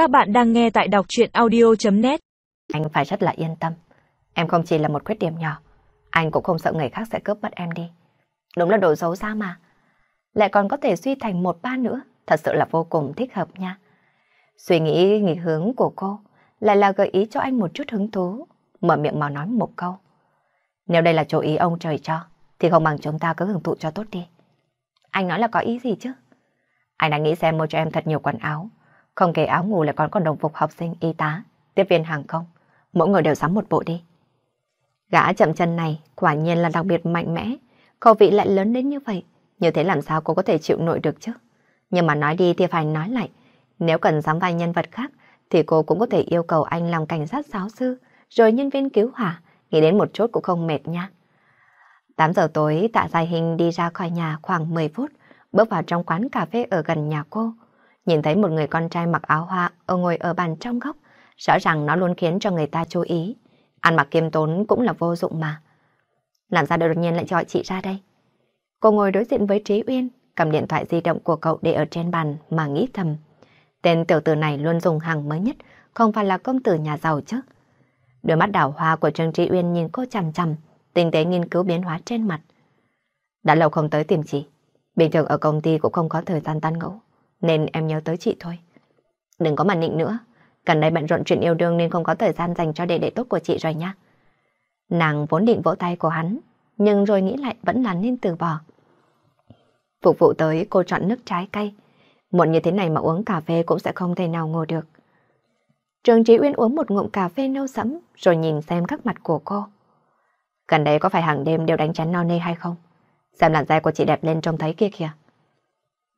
Các bạn đang nghe tại đọc chuyện audio.net Anh phải rất là yên tâm. Em không chỉ là một khuyết điểm nhỏ, anh cũng không sợ người khác sẽ cướp mất em đi. Đúng là đồ xấu xa mà. Lại còn có thể suy thành một ba nữa, thật sự là vô cùng thích hợp nha. Suy nghĩ nghỉ hướng của cô lại là gợi ý cho anh một chút hứng thú, mở miệng mà nói một câu. Nếu đây là chỗ ý ông trời cho, thì không bằng chúng ta cứ hưởng thụ cho tốt đi. Anh nói là có ý gì chứ? Anh đã nghĩ xem mua cho em thật nhiều quần áo, không kể áo ngủ lại còn còn đồng phục học sinh, y tá, tiếp viên hàng không. Mỗi người đều sắm một bộ đi. Gã chậm chân này quả nhiên là đặc biệt mạnh mẽ, khẩu vị lại lớn đến như vậy. Như thế làm sao cô có thể chịu nổi được chứ? Nhưng mà nói đi thì phải nói lại. Nếu cần dám vai nhân vật khác, thì cô cũng có thể yêu cầu anh làm cảnh sát giáo sư, rồi nhân viên cứu hỏa, nghĩ đến một chút cũng không mệt nha. 8 giờ tối tạ dài hình đi ra khỏi nhà khoảng 10 phút, bước vào trong quán cà phê ở gần nhà cô. Nhìn thấy một người con trai mặc áo hoa ở ngồi ở bàn trong góc, rõ ràng nó luôn khiến cho người ta chú ý. Ăn mặc kiêm tốn cũng là vô dụng mà. Làm sao đột nhiên lại gọi chị ra đây? Cô ngồi đối diện với Trí Uyên, cầm điện thoại di động của cậu để ở trên bàn mà nghĩ thầm. Tên tiểu tử này luôn dùng hàng mới nhất, không phải là công tử nhà giàu chứ. Đôi mắt đảo hoa của Trương Trí Uyên nhìn cô chằm chằm, tinh tế nghiên cứu biến hóa trên mặt. Đã lâu không tới tìm chị, bình thường ở công ty cũng không có thời gian tan ngẫu, nên em nhớ tới chị thôi. Đừng có mà nịnh nữa, gần đây bận rộn chuyện yêu đương nên không có thời gian dành cho đệ đệ tốt của chị rồi nha. Nàng vốn định vỗ tay của hắn, nhưng rồi nghĩ lại vẫn là nên từ bỏ. Phục vụ tới cô chọn nước trái cây, muộn như thế này mà uống cà phê cũng sẽ không thể nào ngồi được. Trường Trí Uyên uống một ngụm cà phê nâu sẫm rồi nhìn xem các mặt của cô. Gần đây có phải hàng đêm đều đánh chắn no nê hay không? Xem làn da của chị đẹp lên trông thấy kia kìa.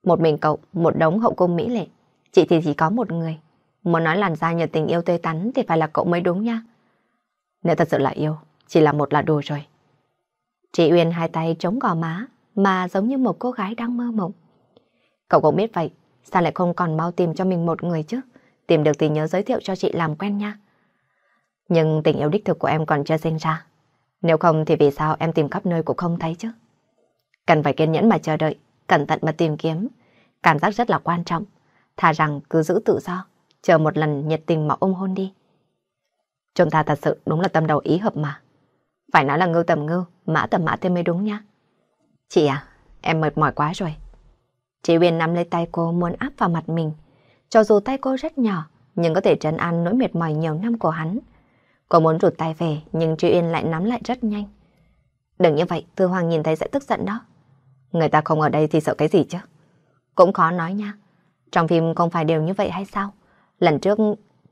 Một mình cậu, một đống hậu cung mỹ lệ. Chị thì chỉ có một người. Muốn nói làn da nhờ tình yêu tươi tắn thì phải là cậu mới đúng nha. Nếu thật sự là yêu, chỉ là một là đủ rồi. Chị Uyên hai tay chống gò má, mà giống như một cô gái đang mơ mộng. Cậu cũng biết vậy, sao lại không còn mau tìm cho mình một người chứ? Tìm được thì nhớ giới thiệu cho chị làm quen nha. Nhưng tình yêu đích thực của em còn chưa sinh ra. Nếu không thì vì sao em tìm khắp nơi cũng không thấy chứ? Cần phải kiên nhẫn mà chờ đợi, cẩn thận mà tìm kiếm. Cảm giác rất là quan trọng. Thà rằng cứ giữ tự do, chờ một lần nhiệt tình mà ôm hôn đi. Chúng ta thật sự đúng là tâm đầu ý hợp mà. Phải nói là ngưu tầm ngưu, mã tầm mã thêm mới đúng nha. Chị à, em mệt mỏi quá rồi. Chị Uyên nắm lấy tay cô muốn áp vào mặt mình. Cho dù tay cô rất nhỏ, nhưng có thể trấn an nỗi mệt mỏi nhiều năm của hắn. Cô muốn rụt tay về, nhưng chị Uyên lại nắm lại rất nhanh. Đừng như vậy, Tư Hoàng nhìn thấy sẽ tức giận đó. Người ta không ở đây thì sợ cái gì chứ? Cũng khó nói nha. Trong phim không phải đều như vậy hay sao? Lần trước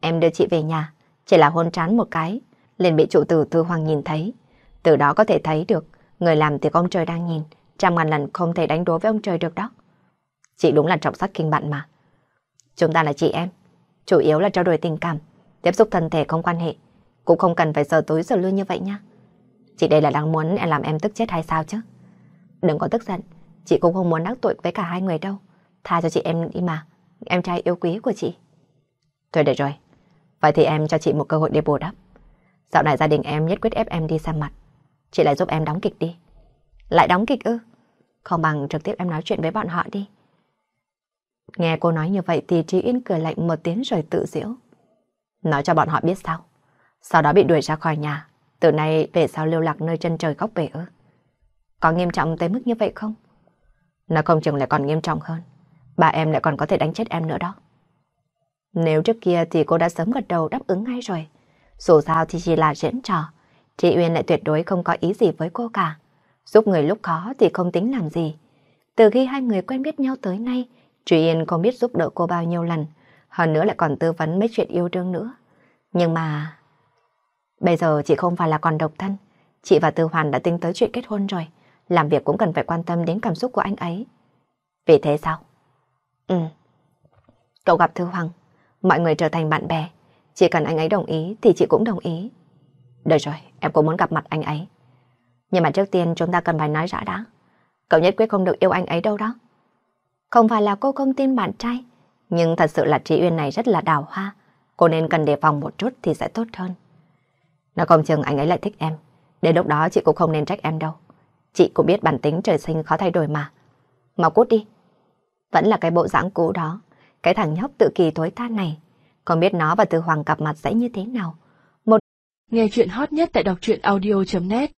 em đưa chị về nhà, chỉ là hôn trán một cái, liền bị chủ tử Tư Hoàng nhìn thấy. Từ đó có thể thấy được, người làm thì ông trời đang nhìn, trăm ngàn lần không thể đánh đố với ông trời được đó. Chị đúng là trọng sắc kinh bạn mà. Chúng ta là chị em, chủ yếu là trao đổi tình cảm, tiếp xúc thân thể không quan hệ, cũng không cần phải sờ túi sờ lưa như vậy nha. Chị đây là đang muốn em làm em tức chết hay sao chứ? Đừng có tức giận, chị cũng không muốn đắc tội với cả hai người đâu. Tha cho chị em đi mà, em trai yêu quý của chị. Thôi được rồi, vậy thì em cho chị một cơ hội để bù đắp. Dạo này gia đình em nhất quyết ép em đi xem mặt. Chị lại giúp em đóng kịch đi. Lại đóng kịch ư? Không bằng trực tiếp em nói chuyện với bọn họ đi. Nghe cô nói như vậy thì Trí Yên cười lạnh một tiếng rồi tự diễu. Nói cho bọn họ biết sao. Sau đó bị đuổi ra khỏi nhà. Từ nay về sau lưu lạc nơi chân trời góc bể ư. Có nghiêm trọng tới mức như vậy không? Nó không chừng lại còn nghiêm trọng hơn. Bà em lại còn có thể đánh chết em nữa đó. Nếu trước kia thì cô đã sớm gật đầu đáp ứng ngay rồi. Dù sao thì chỉ là diễn trò. Chị Uyên lại tuyệt đối không có ý gì với cô cả. Giúp người lúc khó thì không tính làm gì. Từ khi hai người quen biết nhau tới nay, Chị uyên không biết giúp đỡ cô bao nhiêu lần. Hơn nữa lại còn tư vấn mấy chuyện yêu đương nữa. Nhưng mà... Bây giờ chị không phải là còn độc thân. Chị và Tư Hoàn đã tính tới chuyện kết hôn rồi. Làm việc cũng cần phải quan tâm đến cảm xúc của anh ấy. Vì thế sao? Ừ. Cậu gặp Thư Hoàng, mọi người trở thành bạn bè. Chỉ cần anh ấy đồng ý thì chị cũng đồng ý. Được rồi, em cũng muốn gặp mặt anh ấy. Nhưng mà trước tiên chúng ta cần phải nói rõ đã. Cậu nhất quyết không được yêu anh ấy đâu đó. Không phải là cô không tin bạn trai, nhưng thật sự là Trí Uyên này rất là đào hoa. Cô nên cần đề phòng một chút thì sẽ tốt hơn. Nó không chừng anh ấy lại thích em. Đến lúc đó chị cũng không nên trách em đâu. Chị cũng biết bản tính trời sinh khó thay đổi mà. Mau cút đi. Vẫn là cái bộ dáng cũ đó. Cái thằng nhóc tự kỳ thối tha này. Không biết nó và Từ Hoàng gặp mặt sẽ như thế nào. một Nghe chuyện hot nhất tại đọc truyện audio.net